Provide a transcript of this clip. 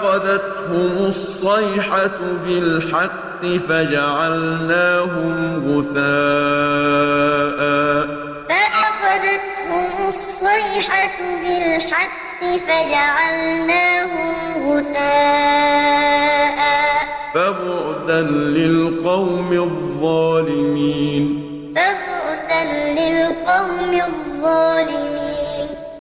فأخذتهم الصيحة بالحق فجعلناهم غثاء. فأخذتهم الصيحة بالحق فجعلناهم غثاء. فبعدا للقوم الظالمين.